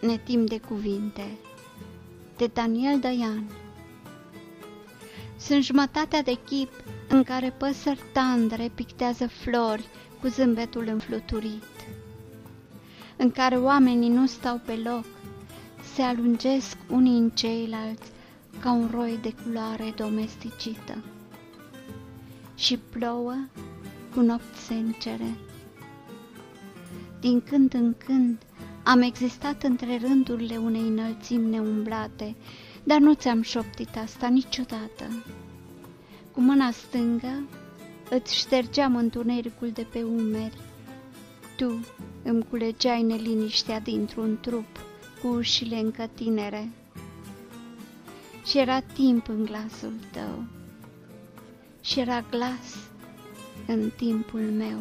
netim de cuvinte de Daniel Dăian Sunt jumătatea de chip în care păsări tandre pictează flori cu zâmbetul înfluturit, în care oamenii nu stau pe loc, se alungesc unii în ceilalți ca un roi de culoare domesticită. Și plouă cu nopți sencere. Din când în când am existat între rândurile unei înălțimi neumblate, dar nu ți-am șoptit asta niciodată. Cu mâna stângă îți ștergeam întunericul de pe umeri. Tu îmi culegeai neliniștea dintr-un trup cu ușile încă tinere. Și era timp în glasul tău și era glas în timpul meu.